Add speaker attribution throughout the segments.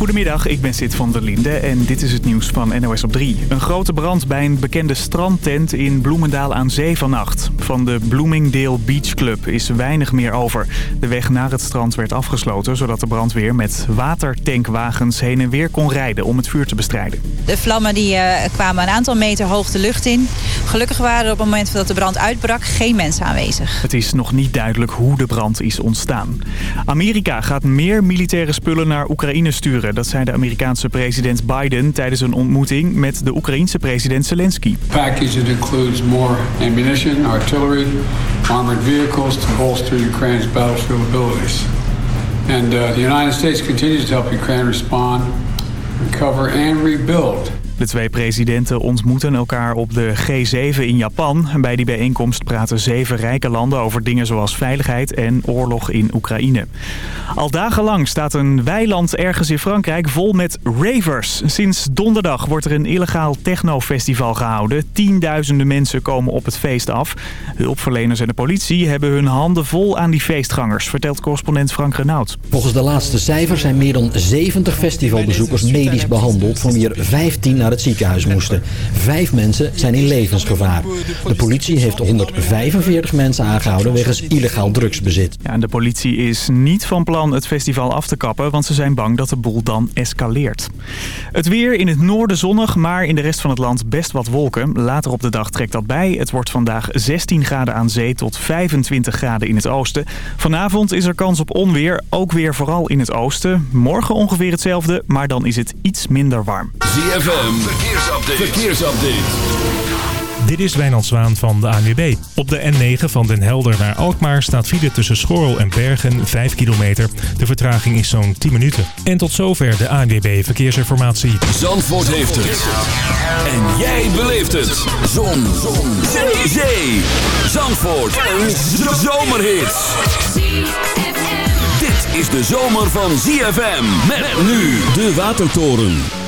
Speaker 1: Goedemiddag, ik ben Sid van der Linde en dit is het nieuws van NOS op 3. Een grote brand bij een bekende strandtent in Bloemendaal aan Zee vannacht. Van de Bloomingdale Beach Club is weinig meer over. De weg naar het strand werd afgesloten zodat de brandweer met watertankwagens heen en weer kon rijden om het vuur te bestrijden.
Speaker 2: De vlammen die, uh, kwamen een aantal meter hoog de lucht in. Gelukkig waren er op het moment dat de brand uitbrak geen mensen aanwezig.
Speaker 1: Het is nog niet duidelijk hoe de brand is ontstaan. Amerika gaat meer militaire spullen naar Oekraïne sturen. Dat zei de Amerikaanse president Biden tijdens een ontmoeting met de Oekraïense president Zelensky.
Speaker 3: Package includes more ammunition, artillery, armored vehicles to bolster Ukraine's battlefield abilities. And uh, the United States continues to help Ukraine respond, recover and rebuild.
Speaker 1: De twee presidenten ontmoeten elkaar op de G7 in Japan. Bij die bijeenkomst praten zeven rijke landen over dingen zoals veiligheid en oorlog in Oekraïne. Al dagenlang staat een weiland ergens in Frankrijk vol met ravers. Sinds donderdag wordt er een illegaal technofestival gehouden. Tienduizenden mensen komen op het feest af. Hulpverleners en de politie hebben hun handen vol aan die feestgangers, vertelt correspondent Frank Renaud.
Speaker 4: Volgens de laatste cijfers zijn meer dan 70 festivalbezoekers medisch behandeld, van wie er 15 naar het ziekenhuis moesten. Vijf mensen zijn in levensgevaar. De politie heeft 145 mensen aangehouden wegens illegaal drugsbezit.
Speaker 1: Ja, en de politie is niet van plan het festival af te kappen, want ze zijn bang dat de boel dan escaleert. Het weer in het noorden zonnig, maar in de rest van het land best wat wolken. Later op de dag trekt dat bij. Het wordt vandaag 16 graden aan zee tot 25 graden in het oosten. Vanavond is er kans op onweer, ook weer vooral in het oosten. Morgen ongeveer hetzelfde, maar dan is het iets minder warm.
Speaker 5: ZFM, verkeersupdate. verkeersupdate.
Speaker 6: Dit is Wijnand Zwaan van de ANWB. Op de N9 van Den Helder naar Alkmaar staat file tussen Schorrel en Bergen 5 kilometer. De vertraging is zo'n 10 minuten. En tot zover de ANWB Verkeersinformatie.
Speaker 5: Zandvoort heeft het. En jij beleeft het. Zon. Zon. Zee. Zee. Zandvoort. Een zomerhit. Dit is de zomer van ZFM. Met nu de Watertoren.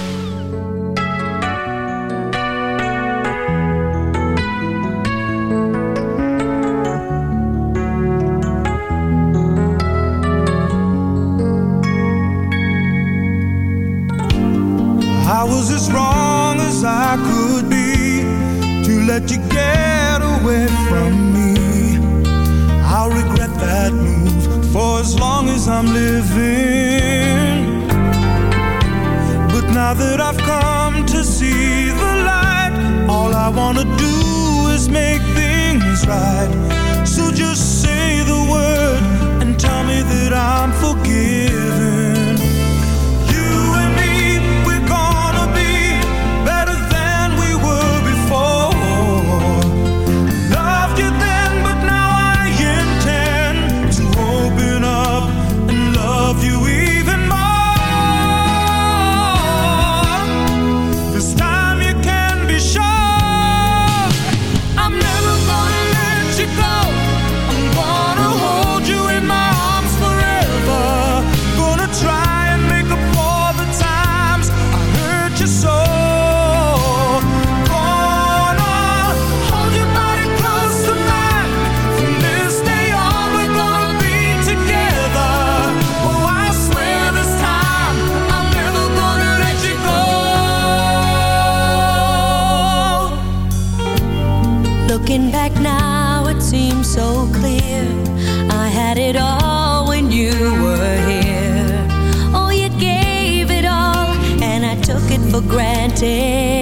Speaker 7: To do is make things right. So just
Speaker 8: granted.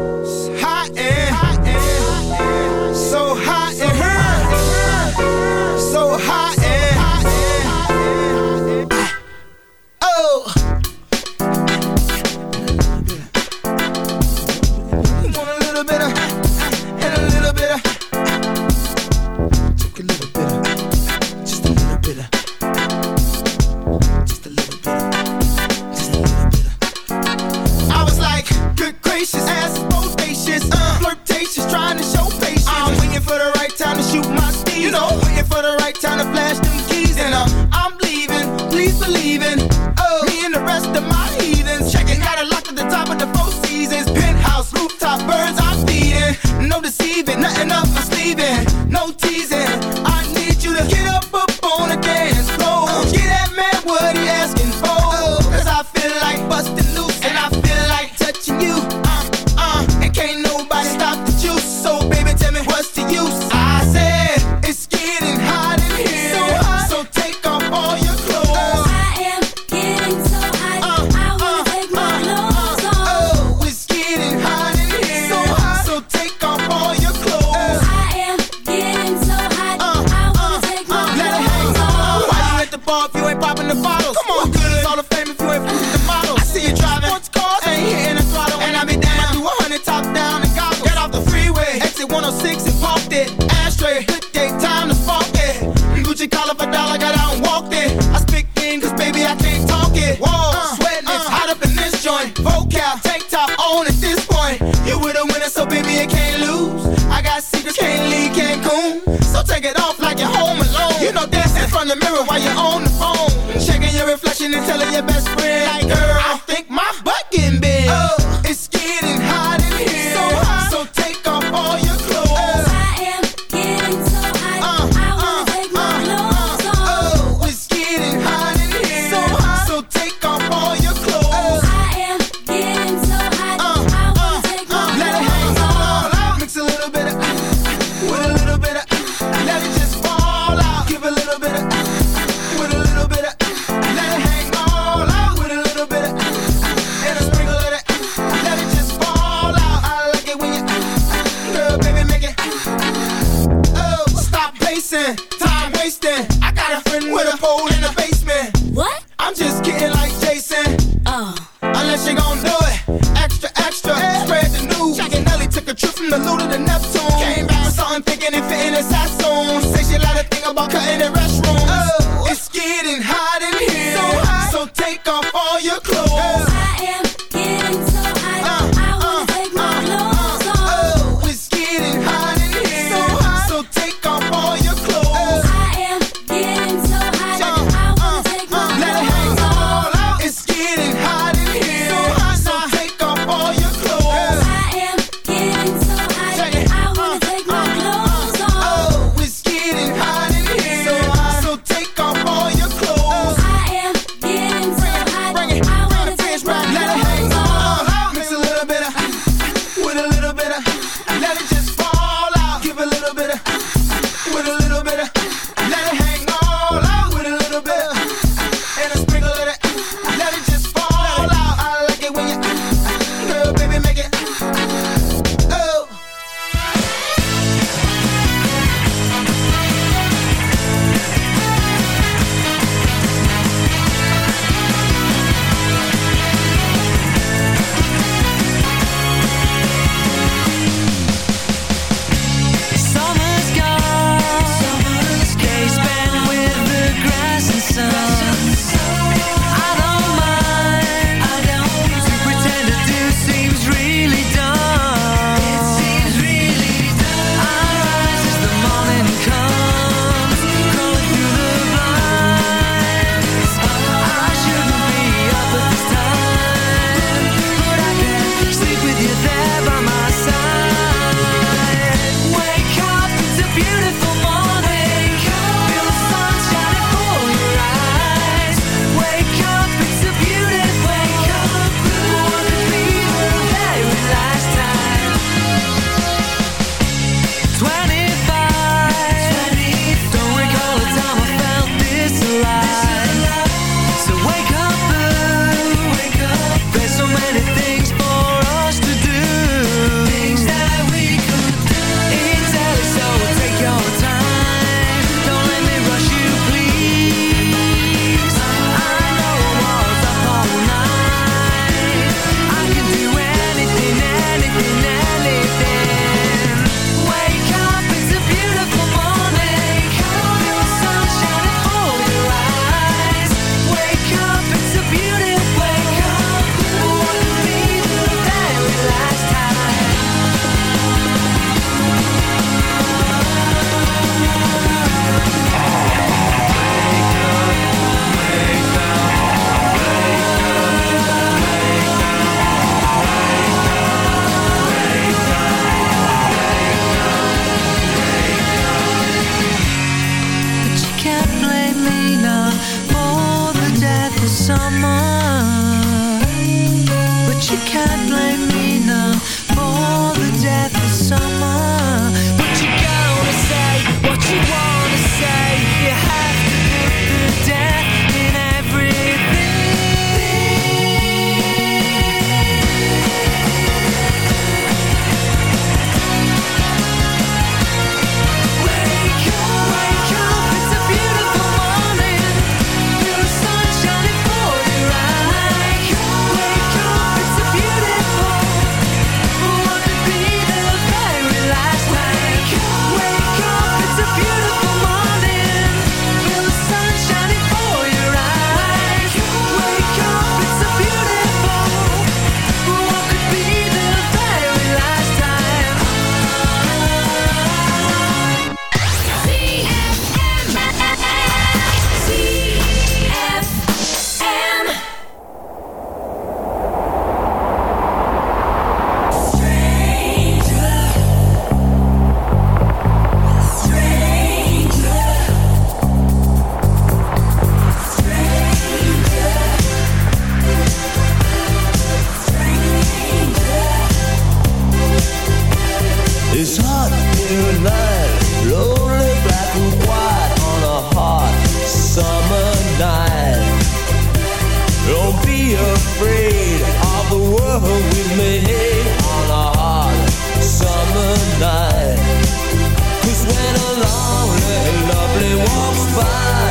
Speaker 9: lonely, lovely walks by.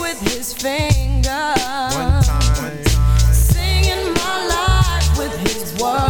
Speaker 10: with his finger. One time. Singing my life with his words.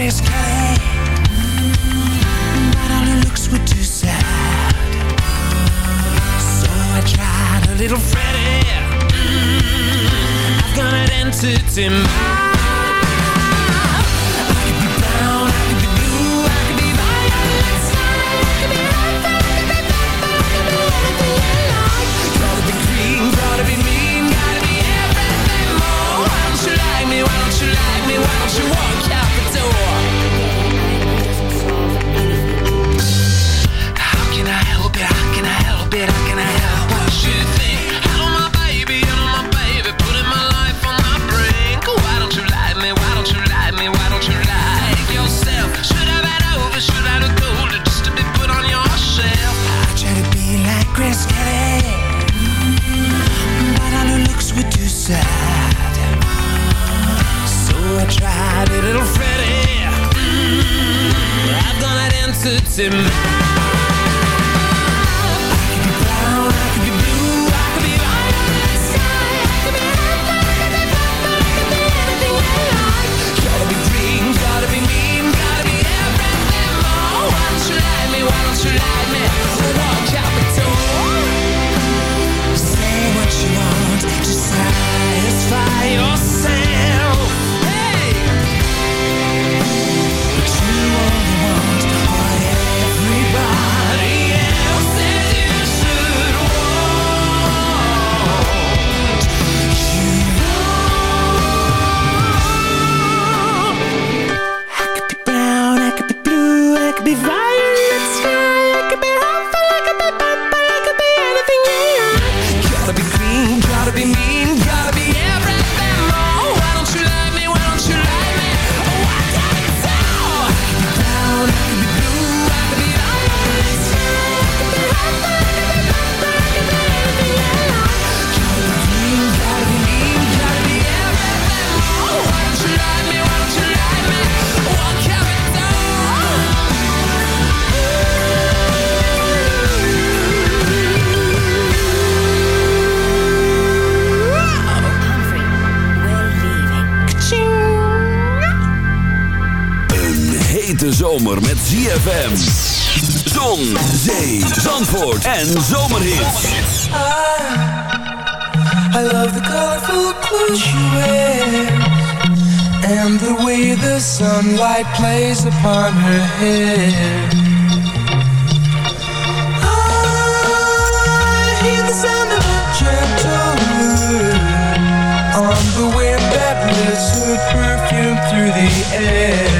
Speaker 9: gray sky But all her looks were too sad. So I tried a little Freddy. I've got an answer to
Speaker 11: my ZFM. Zon, zee, zandvoort en zomerhits.
Speaker 12: I, I love the colorful clothes you wear, And the way the sunlight plays upon her hair. I hear the sound of a gentle wind. On the wind that lifts her perfume through the air.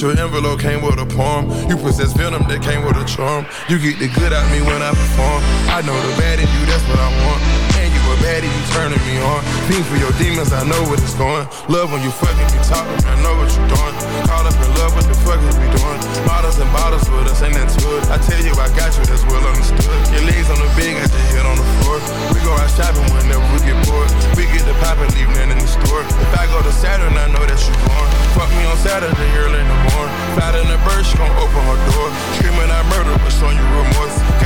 Speaker 11: Your
Speaker 13: envelope, came with a poem. You possess venom that came with a charm. You get the good out me when I perform. I know the bad in you, that's what I want. And you a baddie, you turning me on. Fiend for your demons, I know what it's going. Love when you fucking me talking, I know what you're doing. Caught up in love, what the fuck is we doing? Bottles and bottles with us, ain't that to it? I tell you, I got you, that's well understood. Your legs on the bed, got your head on the floor. We go out shopping whenever we get bored. We get the pop and leave nothing in the store. If I go to Saturn, I know that you born. Fuck me on Saturday early in the morning. Fat in the bird, she gon' open her door. Screaming I murder, but showing you remorse.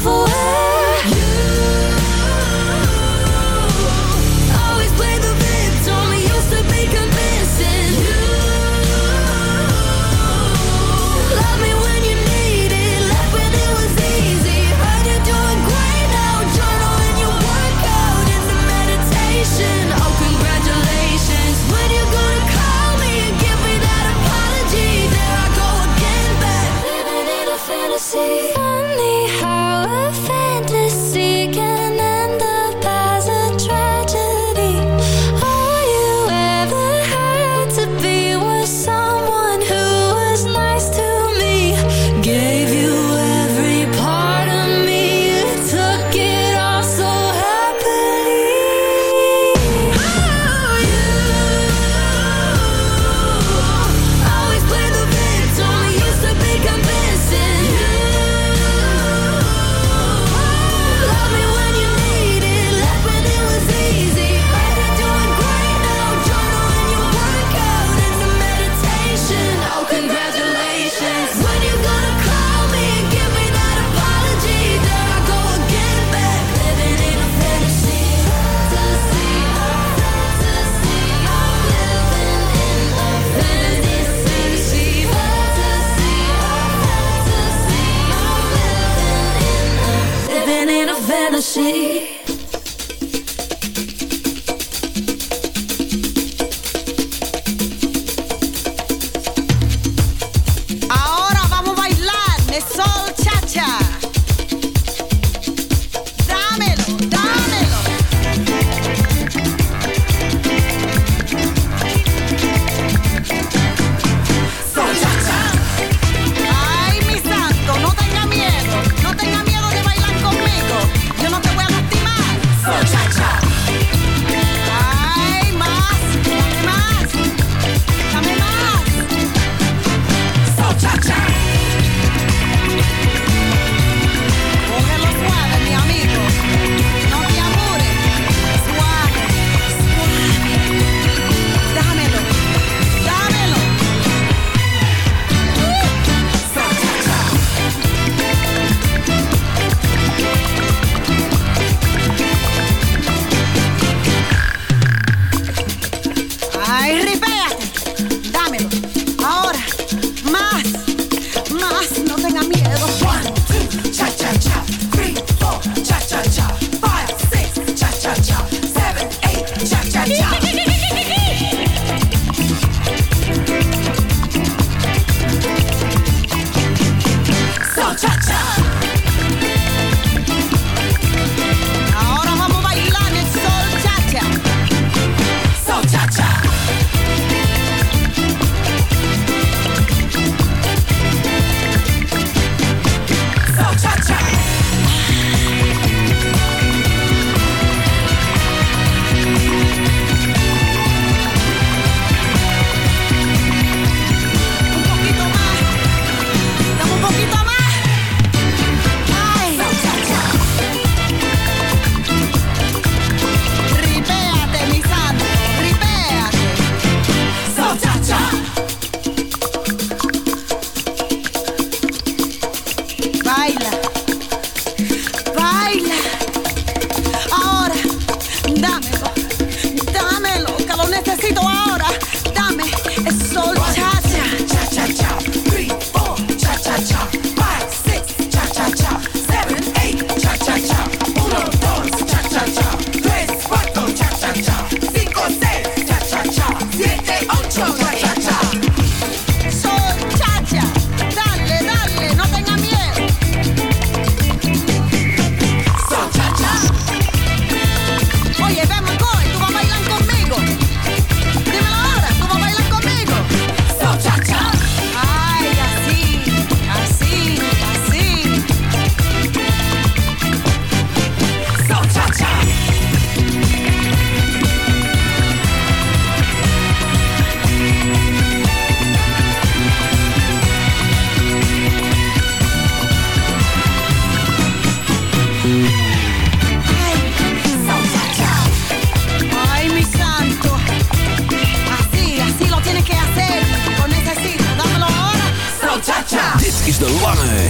Speaker 11: for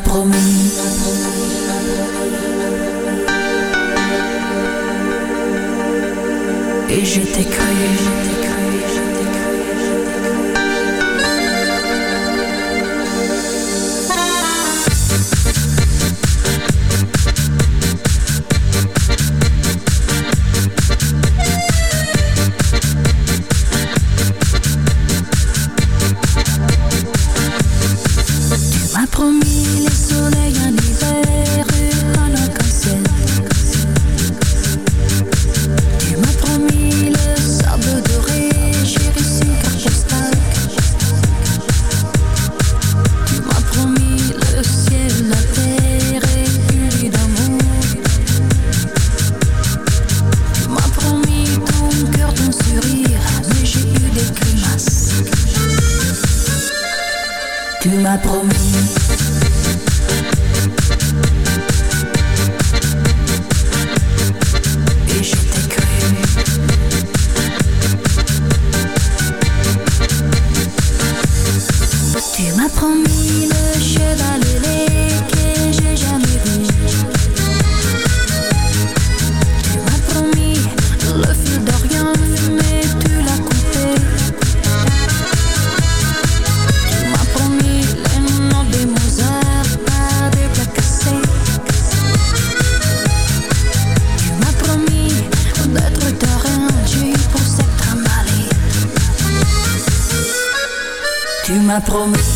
Speaker 14: promis. Promis.